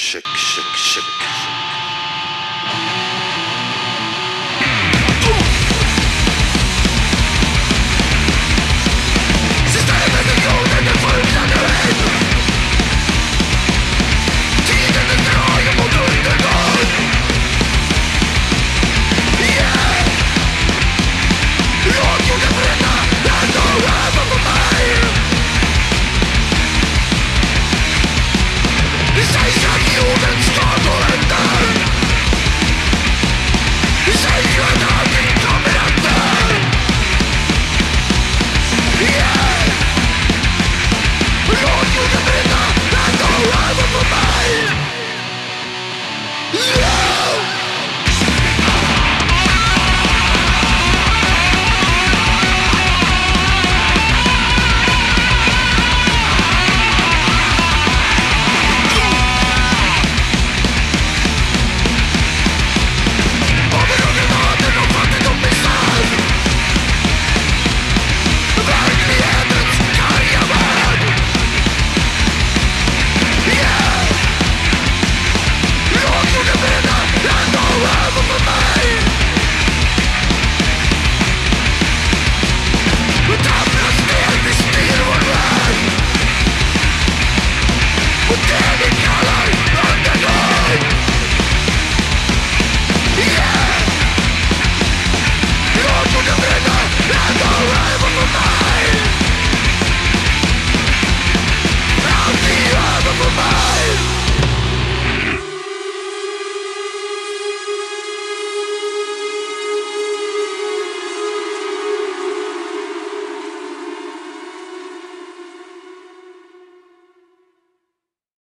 Şık şık şık. şık.